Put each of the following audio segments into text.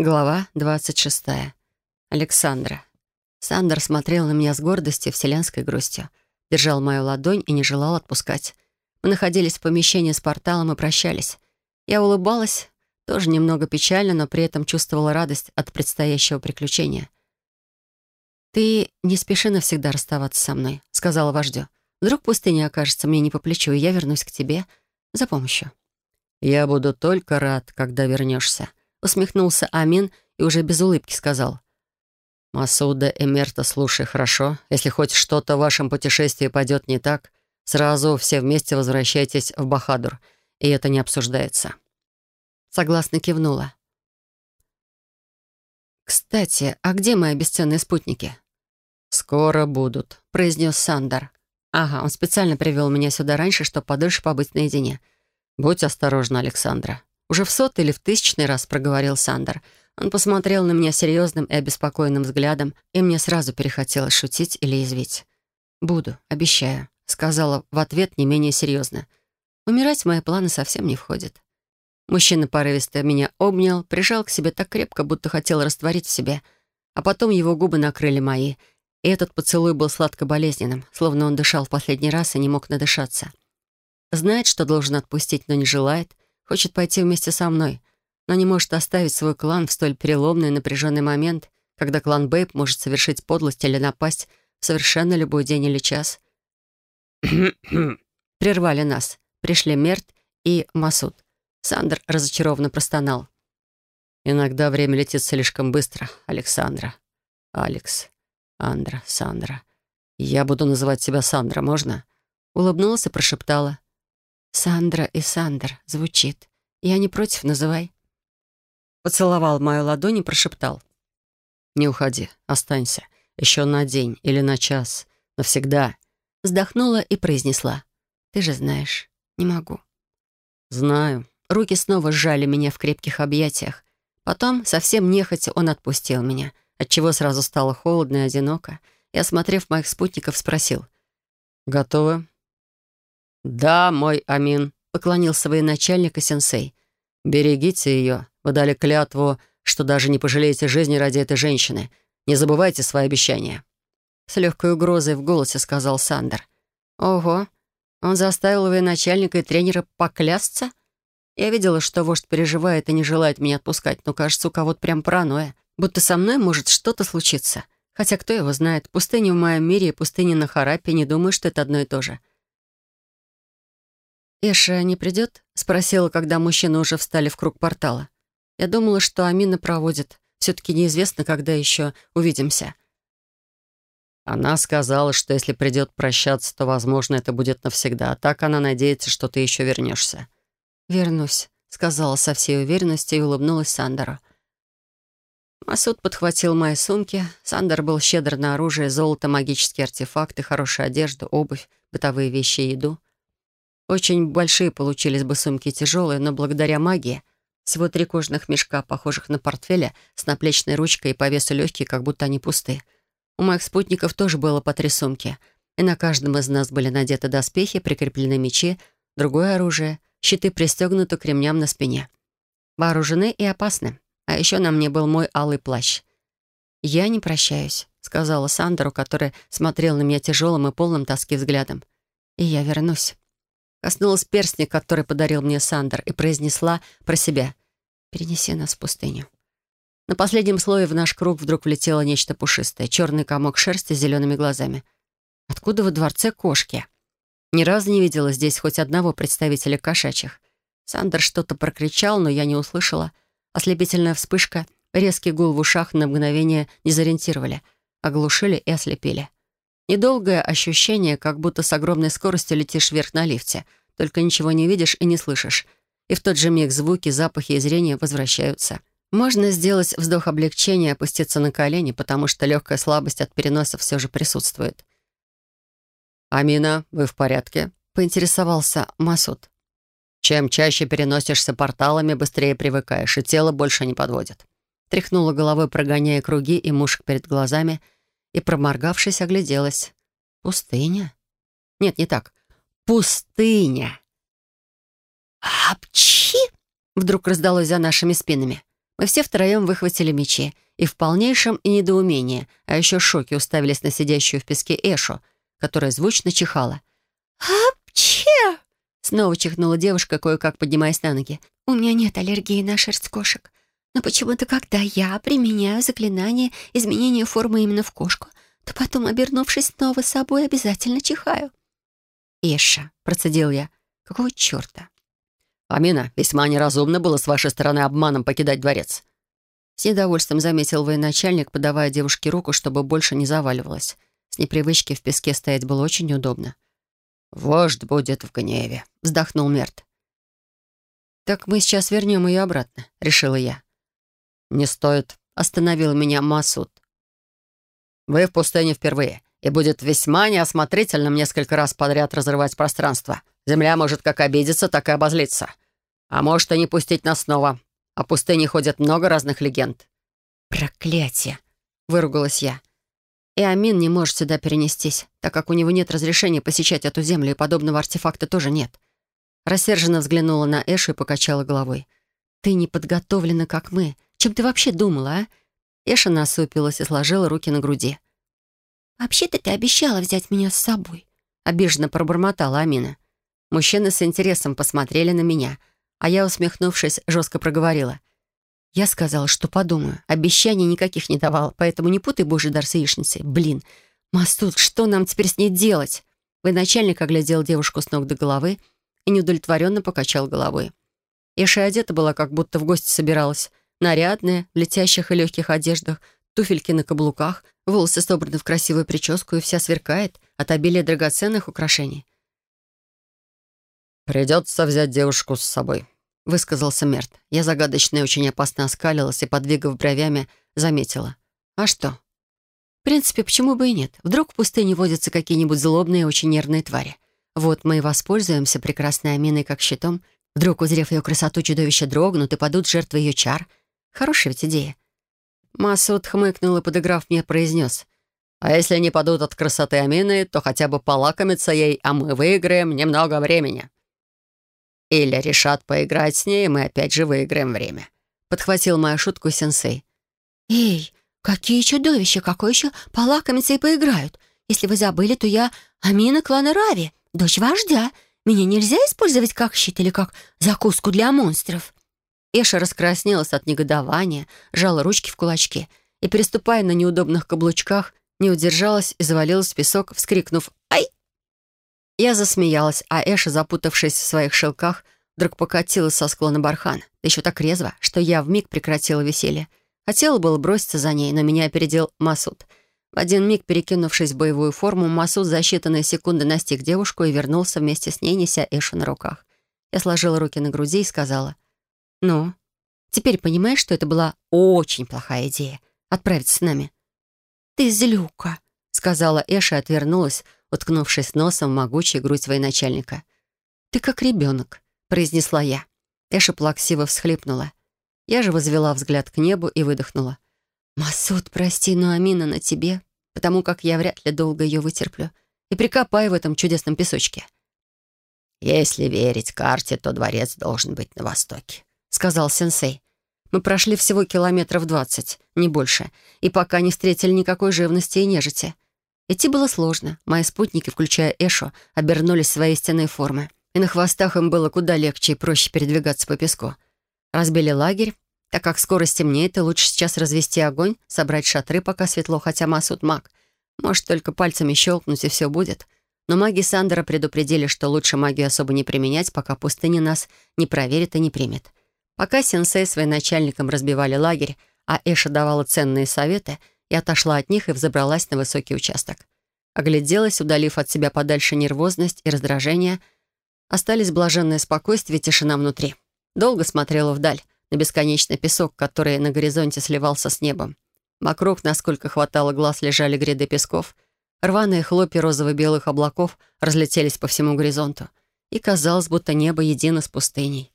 Глава 26. Александра. Сандер смотрел на меня с гордостью, вселенской грустью. Держал мою ладонь и не желал отпускать. Мы находились в помещении с порталом и прощались. Я улыбалась, тоже немного печально, но при этом чувствовала радость от предстоящего приключения. «Ты не спеши навсегда расставаться со мной», — сказала вождю. «Вдруг пустыня окажется мне не по плечу, и я вернусь к тебе за помощью». «Я буду только рад, когда вернешься», Усмехнулся Амин и уже без улыбки сказал. «Масуда Эмерта, слушай, хорошо. Если хоть что-то в вашем путешествии пойдет не так, сразу все вместе возвращайтесь в Бахадур, и это не обсуждается». Согласно кивнула. «Кстати, а где мои бесценные спутники?» «Скоро будут», — произнес Сандар. «Ага, он специально привел меня сюда раньше, чтобы подольше побыть наедине». «Будь осторожна, Александра. Уже в сотый или в тысячный раз проговорил Сандер. Он посмотрел на меня серьезным и обеспокоенным взглядом, и мне сразу перехотелось шутить или извить. «Буду, обещаю», — сказала в ответ не менее серьезно. «Умирать в мои планы совсем не входит». Мужчина порывисто меня обнял, прижал к себе так крепко, будто хотел растворить в себе, а потом его губы накрыли мои, и этот поцелуй был сладко-болезненным, словно он дышал в последний раз и не мог надышаться. Знает, что должен отпустить, но не желает — Хочет пойти вместе со мной, но не может оставить свой клан в столь переломный и напряженный момент, когда клан Бэйб может совершить подлость или напасть в совершенно любой день или час. Прервали нас. Пришли Мерт и Масуд. Сандер разочарованно простонал. «Иногда время летит слишком быстро, Александра. Алекс, Андра, Сандра. Я буду называть тебя Сандра, можно?» Улыбнулась и прошептала. «Сандра и Сандер» звучит. Я не против, называй. Поцеловал мою ладонь и прошептал. «Не уходи, останься. Еще на день или на час. Навсегда». Вздохнула и произнесла. «Ты же знаешь, не могу». «Знаю». Руки снова сжали меня в крепких объятиях. Потом, совсем нехотя, он отпустил меня, отчего сразу стало холодно и одиноко, и, осмотрев моих спутников, спросил. «Готовы?» «Да, мой Амин», — поклонился военачальник и сенсей. «Берегите ее. Вы дали клятву, что даже не пожалеете жизни ради этой женщины. Не забывайте свои обещания». С легкой угрозой в голосе сказал Сандер. «Ого, он заставил военачальника и тренера поклясться? Я видела, что вождь переживает и не желает меня отпускать, но, кажется, у кого-то прям паранойя. Будто со мной может что-то случиться. Хотя кто его знает, пустыня в моем мире и пустыня на Харапе, не думаю, что это одно и то же. «Эша не придет?» — спросила, когда мужчины уже встали в круг портала. Я думала, что Амина проводит. Все-таки неизвестно, когда еще увидимся. Она сказала, что если придет прощаться, то, возможно, это будет навсегда. А так она надеется, что ты еще вернешься. «Вернусь», — сказала со всей уверенностью и улыбнулась Сандеру. Масуд подхватил мои сумки. Сандер был щедр на оружие, золото, магические артефакты, хорошую одежду, обувь, бытовые вещи и еду. Очень большие получились бы сумки тяжелые, но благодаря магии всего три кожаных мешка, похожих на портфеля, с наплечной ручкой и по весу легкие, как будто они пусты. У моих спутников тоже было по три сумки, и на каждом из нас были надеты доспехи, прикреплены мечи, другое оружие, щиты пристегнуты к ремням на спине. Вооружены и опасны. А еще на мне был мой алый плащ. «Я не прощаюсь», — сказала Сандеру, который смотрел на меня тяжелым и полным тоски взглядом. «И я вернусь». Коснулась перстня, который подарил мне Сандер, и произнесла про себя «Перенеси нас в пустыню». На последнем слое в наш круг вдруг влетело нечто пушистое, черный комок шерсти с зелеными глазами. Откуда во дворце кошки? Ни разу не видела здесь хоть одного представителя кошачьих. Сандер что-то прокричал, но я не услышала. Ослепительная вспышка, резкий гул в ушах на мгновение дезориентировали, оглушили и ослепили. Недолгое ощущение, как будто с огромной скоростью летишь вверх на лифте, только ничего не видишь и не слышишь. И в тот же миг звуки, запахи и зрение возвращаются. Можно сделать вздох облегчения опуститься на колени, потому что легкая слабость от переноса все же присутствует. «Амина, вы в порядке?» — поинтересовался Масуд. «Чем чаще переносишься порталами, быстрее привыкаешь, и тело больше не подводит». Тряхнула головой, прогоняя круги и мушек перед глазами — и, проморгавшись, огляделась. «Пустыня?» «Нет, не так. Пустыня!» «Апчи!» — вдруг раздалось за нашими спинами. Мы все втроем выхватили мечи и в полнейшем и недоумении, а еще шоке уставились на сидящую в песке Эшу, которая звучно чихала. «Апче!» Снова чихнула девушка, кое-как поднимаясь на ноги. «У меня нет аллергии на шерсть кошек. Но почему-то, когда я применяю заклинание изменения формы именно в кошку, то потом, обернувшись снова собой, обязательно чихаю». «Эша», — процедил я, — «какого черта?» «Амина, весьма неразумно было с вашей стороны обманом покидать дворец». С недовольством заметил военачальник, подавая девушке руку, чтобы больше не заваливалась. С непривычки в песке стоять было очень неудобно. «Вождь будет в гневе», — вздохнул Мерт. «Так мы сейчас вернем ее обратно», — решила я. «Не стоит», — остановил меня Масуд. «Вы в пустыне впервые, и будет весьма неосмотрительным несколько раз подряд разрывать пространство. Земля может как обидеться, так и обозлиться. А может и не пустить нас снова. О пустыне ходят много разных легенд». «Проклятие!» — выругалась я. И Амин не может сюда перенестись, так как у него нет разрешения посещать эту землю, и подобного артефакта тоже нет. Рассерженно взглянула на Эшу и покачала головой. «Ты не подготовлена, как мы. Чем ты вообще думала, а?» Эша насупилась и сложила руки на груди. «Вообще-то ты обещала взять меня с собой», — обиженно пробормотала Амина. Мужчины с интересом посмотрели на меня, а я, усмехнувшись, жестко проговорила. Я сказала, что подумаю. Обещаний никаких не давала, поэтому не путай божий дар с яичницей. Блин, Мастут, что нам теперь с ней делать? Военачальник оглядел девушку с ног до головы и неудовлетворенно покачал головой. Иша одета была, как будто в гости собиралась. Нарядная, в летящих и легких одеждах, туфельки на каблуках, волосы собраны в красивую прическу и вся сверкает от обилия драгоценных украшений. «Придется взять девушку с собой», высказался Мерт. Я загадочно и очень опасно оскалилась и, подвигав бровями, заметила. «А что?» «В принципе, почему бы и нет? Вдруг в пустыне водятся какие-нибудь злобные, очень нервные твари. Вот мы и воспользуемся прекрасной Аминой как щитом. Вдруг, узрев ее красоту, чудовища дрогнут и падут жертвы ее чар. Хорошая ведь идея». Масуд хмыкнул и, подыграв мне, произнес. «А если не падут от красоты Амины, то хотя бы полакомиться ей, а мы выиграем немного времени». Или решат поиграть с ней, и мы опять же выиграем время», — подхватил мою шутку сенсей. «Эй, какие чудовища, какой еще полакомятся и поиграют? Если вы забыли, то я Амина клана Рави, дочь вождя. Меня нельзя использовать как щит или как закуску для монстров». Эша раскраснелась от негодования, сжала ручки в кулачки и, переступая на неудобных каблучках, не удержалась и завалилась в песок, вскрикнув «Ай!». Я засмеялась, а Эша, запутавшись в своих шелках, вдруг покатилась со склона бархан. Да еще так резво, что я вмиг прекратила веселье. Хотела было броситься за ней, но меня опередил Масуд. В один миг, перекинувшись в боевую форму, Масуд за считанные секунды настиг девушку и вернулся вместе с ней, неся Эшу на руках. Я сложила руки на груди и сказала, «Ну, теперь понимаешь, что это была очень плохая идея — отправиться с нами?» «Ты злюка», — сказала Эша и отвернулась, уткнувшись носом в могучую грудь военачальника. «Ты как ребенок», — произнесла я. Эша плаксиво всхлипнула. Я же возвела взгляд к небу и выдохнула. «Масуд, прости, но Амина на тебе, потому как я вряд ли долго ее вытерплю. И прикопай в этом чудесном песочке». «Если верить карте, то дворец должен быть на востоке», — сказал сенсей. Мы прошли всего километров двадцать, не больше, и пока не встретили никакой живности и нежити. Идти было сложно. Мои спутники, включая Эшу, обернулись в свои истинные формы. И на хвостах им было куда легче и проще передвигаться по песку. Разбили лагерь. Так как скоро стемнеет, и лучше сейчас развести огонь, собрать шатры, пока светло, хотя Масуд маг. Может, только пальцами щелкнуть, и все будет. Но маги Сандера предупредили, что лучше магию особо не применять, пока пустыня нас не проверит и не примет. Пока сенсей с военачальником разбивали лагерь, а Эша давала ценные советы — я отошла от них и взобралась на высокий участок. Огляделась, удалив от себя подальше нервозность и раздражение. Остались блаженное спокойствие и тишина внутри. Долго смотрела вдаль, на бесконечный песок, который на горизонте сливался с небом. Вокруг, насколько хватало глаз, лежали гряды песков. Рваные хлопья розово-белых облаков разлетелись по всему горизонту. И казалось, будто небо едино с пустыней.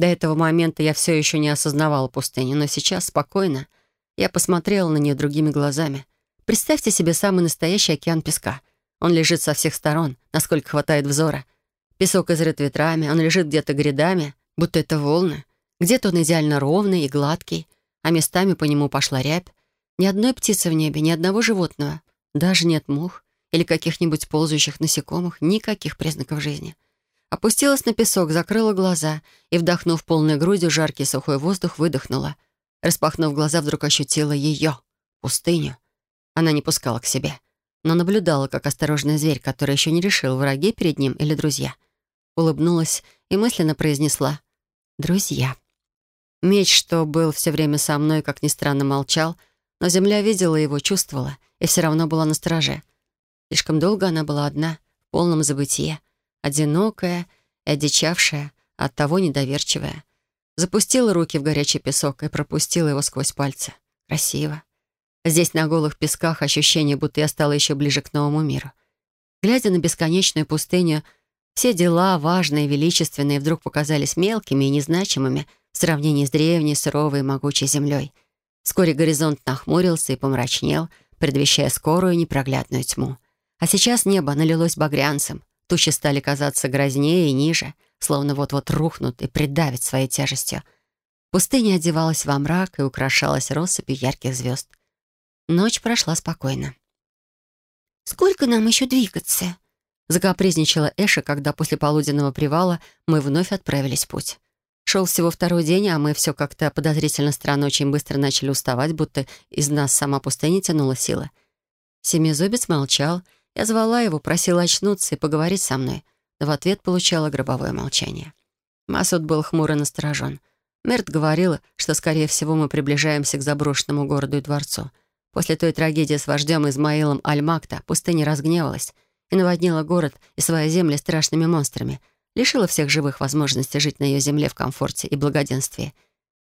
До этого момента я все еще не осознавала пустыню, но сейчас спокойно — я посмотрела на нее другими глазами. Представьте себе самый настоящий океан песка. Он лежит со всех сторон, насколько хватает взора. Песок изрыт ветрами, он лежит где-то грядами, будто это волны. Где-то он идеально ровный и гладкий, а местами по нему пошла рябь. Ни одной птицы в небе, ни одного животного. Даже нет мух или каких-нибудь ползающих насекомых, никаких признаков жизни. Опустилась на песок, закрыла глаза и, вдохнув полной грудью жаркий сухой воздух, выдохнула. Распахнув глаза, вдруг ощутила ее, пустыню. Она не пускала к себе, но наблюдала, как осторожный зверь, который еще не решил, враги перед ним или друзья. Улыбнулась и мысленно произнесла «Друзья». Меч, что был все время со мной, как ни странно, молчал, но земля видела его, чувствовала и все равно была на страже. Слишком долго она была одна, в полном забытие, одинокая и одичавшая, оттого недоверчивая. Запустила руки в горячий песок и пропустила его сквозь пальцы. Красиво. Здесь, на голых песках, ощущение, будто я стала еще ближе к новому миру. Глядя на бесконечную пустыню, все дела, важные, величественные, вдруг показались мелкими и незначимыми в сравнении с древней, суровой и могучей землей. Вскоре горизонт нахмурился и помрачнел, предвещая скорую непроглядную тьму. А сейчас небо налилось багрянцем, тучи стали казаться грознее и ниже, словно вот-вот рухнут и придавят своей тяжестью. Пустыня одевалась во мрак и украшалась россыпью ярких звезд. Ночь прошла спокойно. «Сколько нам еще двигаться?» Закапризничала Эша, когда после полуденного привала мы вновь отправились в путь. Шел всего второй день, а мы все как-то подозрительно странно очень быстро начали уставать, будто из нас сама пустыня тянула сила. Семизубец молчал. Я звала его, просила очнуться и поговорить со мной, но в ответ получала гробовое молчание. Масуд был хмуро насторожен. Мерт говорила, что, скорее всего, мы приближаемся к заброшенному городу и дворцу. После той трагедии с вождем Измаилом Аль-Макта пустыня разгневалась — и наводнила город и свои земли страшными монстрами, лишила всех живых возможности жить на ее земле в комфорте и благоденствии.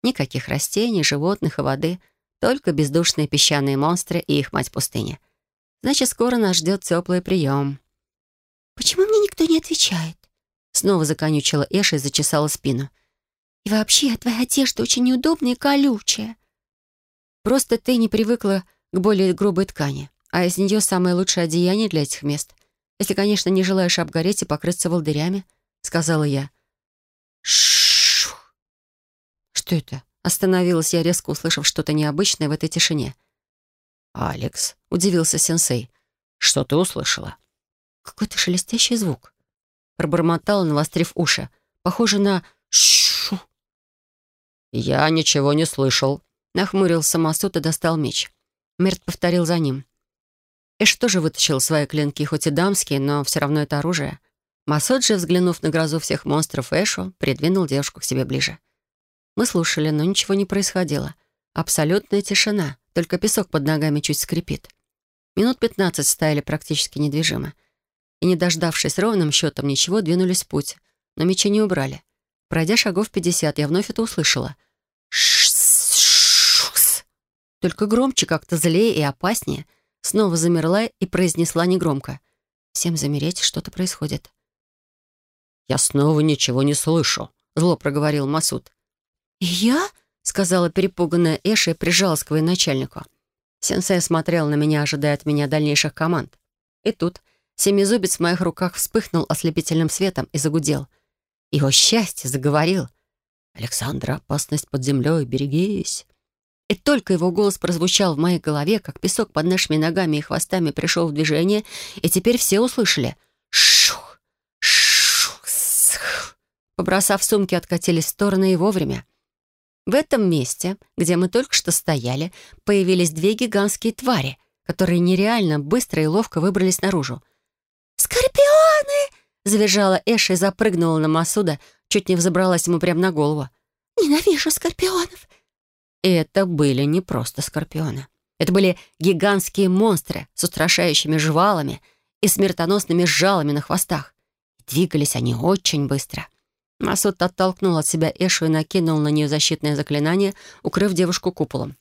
Никаких растений, животных и воды, только бездушные песчаные монстры и их мать пустыня. Значит, скоро нас ждет теплый прием. «Почему мне никто не отвечает?» Снова законючила Эша и зачесала спину. «И вообще, твоя одежда очень неудобная и колючая». «Просто ты не привыкла к более грубой ткани, а из нее самое лучшее одеяние для этих мест. Если, конечно, не желаешь обгореть и покрыться волдырями», — сказала я. Шух. Что это? Остановилась я, резко услышав что-то необычное в этой тишине. «Алекс», — удивился сенсей, — «что ты услышала?» «Какой-то шелестящий звук». Пробормотала, навострив уши. «Похоже на шу». «Я ничего не слышал», — нахмурился Масут и достал меч. Мерт повторил за ним. Эш тоже вытащил свои клинки, хоть и дамские, но все равно это оружие. Масод же, взглянув на грозу всех монстров Эшу, придвинул девушку к себе ближе. Мы слушали, но ничего не происходило. Абсолютная тишина, только песок под ногами чуть скрипит. Минут пятнадцать стояли практически недвижимо. И, не дождавшись ровным счетом ничего, двинулись в путь. Но мечи не убрали. Пройдя шагов пятьдесят, я вновь это услышала. Ш-ш-ш-ш. Только громче, как-то злее и опаснее — снова замерла и произнесла негромко. «Всем замереть, что-то происходит». «Я снова ничего не слышу», — зло проговорил Масуд. «Я?» — сказала перепуганная Эша и прижалась к военачальнику. Сенсей смотрел на меня, ожидая от меня дальнейших команд. И тут семизубец в моих руках вспыхнул ослепительным светом и загудел. Его счастье заговорил. «Александра, опасность под землей, берегись!» И только его голос прозвучал в моей голове, как песок под нашими ногами и хвостами пришел в движение, и теперь все услышали «шух, шух, сх». Побросав сумки, откатились в стороны и вовремя. В этом месте, где мы только что стояли, появились две гигантские твари, которые нереально быстро и ловко выбрались наружу. «Скорпионы!» — завизжала Эша и запрыгнула на Масуда, чуть не взобралась ему прямо на голову. «Ненавижу скорпионов! И это были не просто скорпионы. Это были гигантские монстры с устрашающими жвалами и смертоносными жалами на хвостах. Двигались они очень быстро. Масуд оттолкнул от себя Эшу и накинул на нее защитное заклинание, укрыв девушку куполом.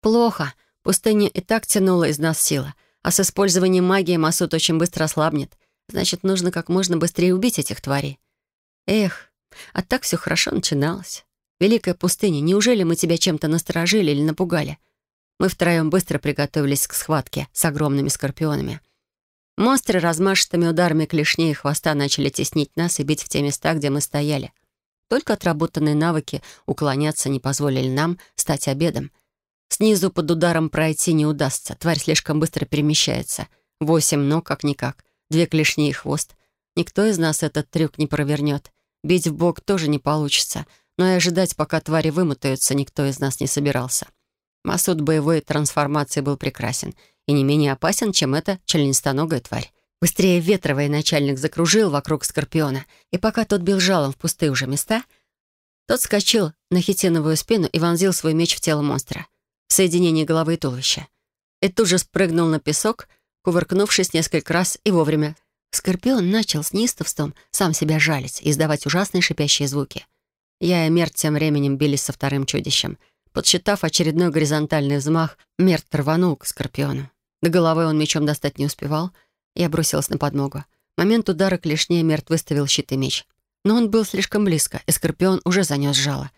Плохо. Пустыня и так тянула из нас сила. А с использованием магии Масуд очень быстро ослабнет. Значит, нужно как можно быстрее убить этих тварей. Эх, а так все хорошо начиналось. Великая пустыня, неужели мы тебя чем-то насторожили или напугали? Мы втроем быстро приготовились к схватке с огромными скорпионами. Монстры размашистыми ударами клешней и хвоста начали теснить нас и бить в те места, где мы стояли. Только отработанные навыки уклоняться не позволили нам стать обедом. Снизу под ударом пройти не удастся. Тварь слишком быстро перемещается. Восемь ног, как-никак. Две клешни и хвост. Никто из нас этот трюк не провернет. Бить в бок тоже не получится. Но и ожидать, пока твари вымотаются, никто из нас не собирался. Масуд боевой трансформации был прекрасен и не менее опасен, чем эта членистоногая тварь. Быстрее ветровый начальник закружил вокруг Скорпиона, и пока тот бил жалом в пустые уже места, тот скочил на хитиновую спину и вонзил свой меч в тело монстра, в соединении головы и туловища. И тут же спрыгнул на песок, кувыркнувшись несколько раз и вовремя. Скорпион начал с неистовством сам себя жалить и издавать ужасные шипящие звуки. Я и Мерт тем временем бились со вторым чудищем. Подсчитав очередной горизонтальный взмах, Мерт рванул к Скорпиону. До головы он мечом достать не успевал — я бросилась на подмогу. момент удара клешней Мерт выставил щит и меч. Но он был слишком близко, и Скорпион уже занес жало.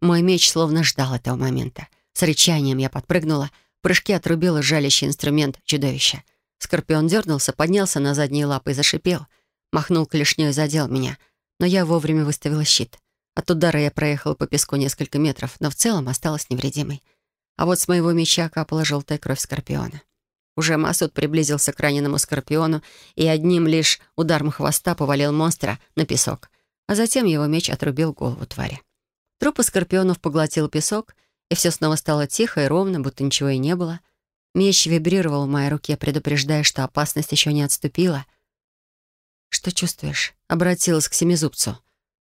Мой меч словно ждал этого момента. С рычанием я подпрыгнула, в прыжке отрубила жалящий инструмент чудовища. Скорпион дернулся, поднялся на задние лапы и зашипел. Махнул клешней и задел меня. Но я вовремя выставила щит. От удара я проехала по песку несколько метров, но в целом осталась невредимой. А вот с моего меча капала желтая кровь Скорпиона. Уже Масуд приблизился к раненому Скорпиону и одним лишь ударом хвоста повалил монстра на песок, а затем его меч отрубил голову твари. Трупы Скорпионов поглотил песок, и все снова стало тихо и ровно, будто ничего и не было. Меч вибрировал в моей руке, предупреждая, что опасность еще не отступила. «Что чувствуешь?» — обратилась к Семизубцу.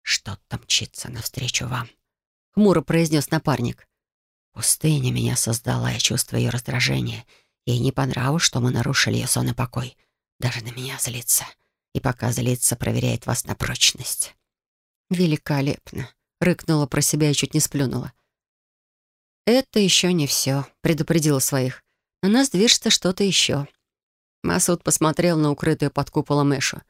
«Что-то мчится навстречу вам», — хмуро произнес напарник. «Пустыня меня создала, я чувствую ее раздражение» Ей не понравилось, что мы нарушили ее сон и покой. Даже на меня злится. И пока злится, проверяет вас на прочность. «Великолепно!» — рыкнула про себя и чуть не сплюнула. «Это еще не все», — предупредила своих. «На нас движется что-то еще». Масуд посмотрел на укрытую под куполом Эшу.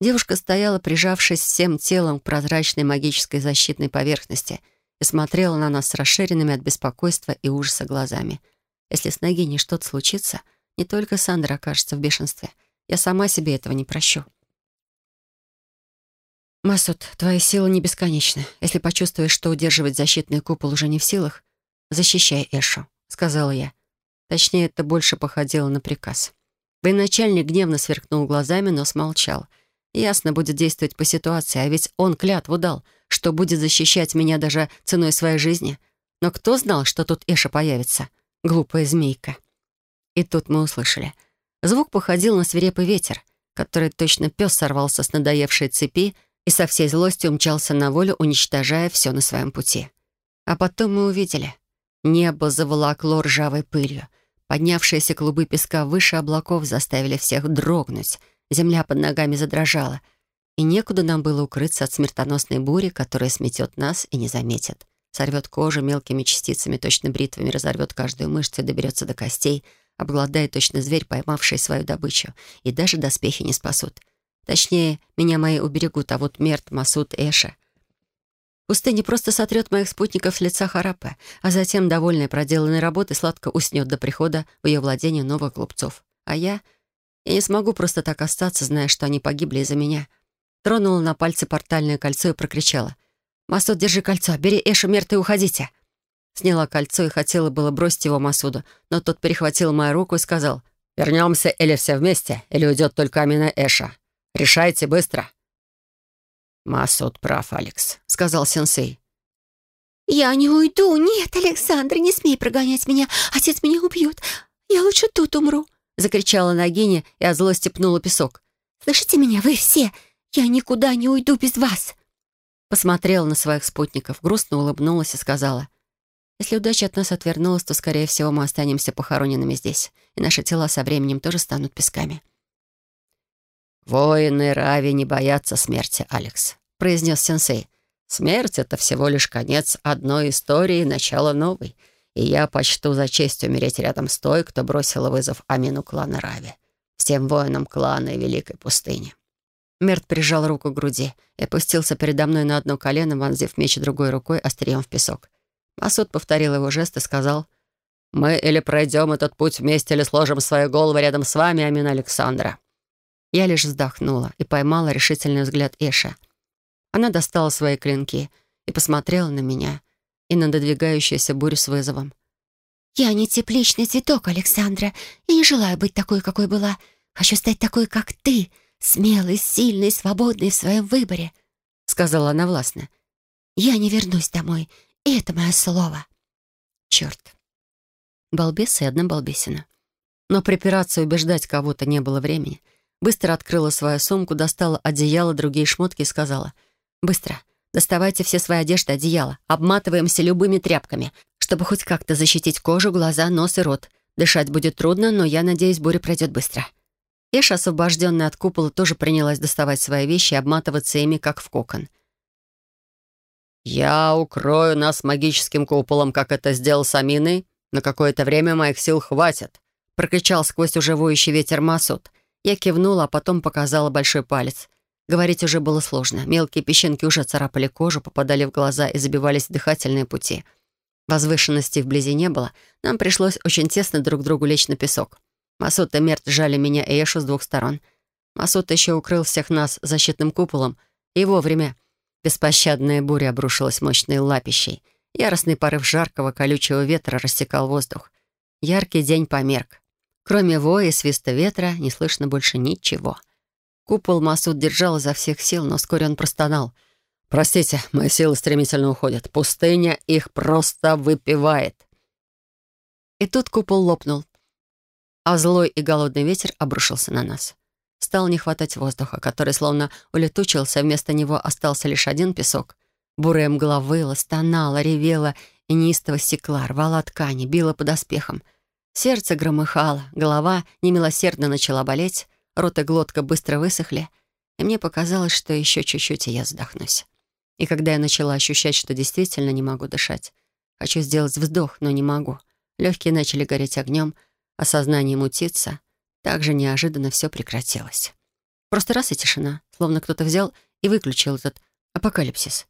Девушка стояла, прижавшись всем телом к прозрачной магической защитной поверхности и смотрела на нас с расширенными от беспокойства и ужаса глазами — если с Нагиней что-то случится, не только Сандра окажется в бешенстве. Я сама себе этого не прощу. «Масуд, твои силы не бесконечны. Если почувствуешь, что удерживать защитный купол уже не в силах, защищай Эшу», — сказала я. Точнее, это больше походило на приказ. Военачальник гневно сверкнул глазами, но смолчал. Ясно будет действовать по ситуации, а ведь он клятву дал, что будет защищать меня даже ценой своей жизни. Но кто знал, что тут Эша появится? Глупая змейка. И тут мы услышали. Звук походил на свирепый ветер, который точно пес сорвался с надоевшей цепи и со всей злостью умчался на волю, уничтожая все на своем пути. А потом мы увидели. Небо заволокло ржавой пылью. Поднявшиеся клубы песка выше облаков заставили всех дрогнуть. Земля под ногами задрожала. И некуда нам было укрыться от смертоносной бури, которая сметет нас и не заметит сорвет кожу мелкими частицами, точно бритвами, разорвет каждую мышцу и доберется до костей, обгладает точно зверь, поймавший свою добычу, и даже доспехи не спасут. Точнее, меня мои уберегут, а вот Мерт, Масуд, Эша. Пустыня просто сотрет моих спутников с лица Харапа, а затем, довольная проделанной работой, сладко уснет до прихода в ее владение новых глупцов. А я... Я не смогу просто так остаться, зная, что они погибли из-за меня. Тронула на пальце портальное кольцо и прокричала — «Масуд, держи кольцо. Бери Эшу, Мерт и уходите». Сняла кольцо и хотела было бросить его Масуду, но тот перехватил мою руку и сказал, «Вернемся или все вместе, или уйдет только Амина Эша. Решайте быстро». «Масуд прав, Алекс», — сказал сенсей. «Я не уйду. Нет, Александр, не смей прогонять меня. Отец меня убьет. Я лучше тут умру», — закричала Нагиня и от злости пнула песок. «Слышите меня, вы все? Я никуда не уйду без вас». Посмотрела на своих спутников, грустно улыбнулась и сказала, «Если удача от нас отвернулась, то, скорее всего, мы останемся похороненными здесь, и наши тела со временем тоже станут песками». «Воины Рави не боятся смерти, Алекс», — произнес сенсей. «Смерть — это всего лишь конец одной истории и начало новой, и я почту за честь умереть рядом с той, кто бросил вызов Амину клана Рави, всем воинам клана и Великой пустыни». Мерт прижал руку к груди и опустился передо мной на одно колено, вонзив меч другой рукой острием в песок. Масуд повторил его жест и сказал, «Мы или пройдем этот путь вместе, или сложим свои головы рядом с вами, Амин Александра». Я лишь вздохнула и поймала решительный взгляд Эша. Она достала свои клинки и посмотрела на меня и на додвигающуюся бурю с вызовом. «Я не тепличный цветок, Александра, и не желаю быть такой, какой была. Хочу стать такой, как ты, смелый, сильный, свободный в своем выборе», — сказала она властно. «Я не вернусь домой, и это мое слово». Черт. Балбес и одна балбесина. Но припираться и убеждать кого-то не было времени. Быстро открыла свою сумку, достала одеяло, другие шмотки и сказала. «Быстро, доставайте все свои одежды, одеяло, обматываемся любыми тряпками, чтобы хоть как-то защитить кожу, глаза, нос и рот. Дышать будет трудно, но я надеюсь, буря пройдет быстро». Эша, освобожденная от купола, тоже принялась доставать свои вещи и обматываться ими, как в кокон. «Я укрою нас магическим куполом, как это сделал с Аминой. На какое-то время моих сил хватит», — прокричал сквозь уже воющий ветер Масуд. Я кивнула, а потом показала большой палец. Говорить уже было сложно. Мелкие песчинки уже царапали кожу, попадали в глаза и забивались дыхательные пути. Возвышенности вблизи не было. Нам пришлось очень тесно друг другу лечь на песок. Масуд и Мерт сжали меня и Эшу с двух сторон. Масуд еще укрыл всех нас защитным куполом. И вовремя. Беспощадная буря обрушилась мощной лапищей. Яростный порыв жаркого колючего ветра рассекал воздух. Яркий день померк. Кроме воя и свиста ветра не слышно больше ничего. Купол Масуд держал изо всех сил, но вскоре он простонал. «Простите, мои силы стремительно уходят. Пустыня их просто выпивает». И тут купол лопнул, а злой и голодный ветер обрушился на нас. Стало не хватать воздуха, который словно улетучился, вместо него остался лишь один песок. Бурая мгла выла, стонала, ревела и неистово стекла, рвала ткани, била под оспехом. Сердце громыхало, голова немилосердно начала болеть, рот и глотка быстро высохли, и мне показалось, что еще чуть-чуть, и я задохнусь. И когда я начала ощущать, что действительно не могу дышать, хочу сделать вздох, но не могу. Легкие начали гореть огнем, а сознание мутиться — так же неожиданно все прекратилось. Просто раз и тишина, словно кто-то взял и выключил этот апокалипсис.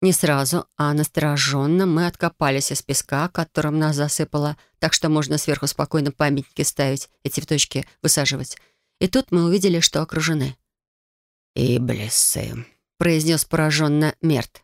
Не сразу, а настороженно мы откопались из песка, которым нас засыпало, так что можно сверху спокойно памятники ставить и цветочки высаживать. И тут мы увидели, что окружены. «Иблисы», — произнес пораженно Мерт.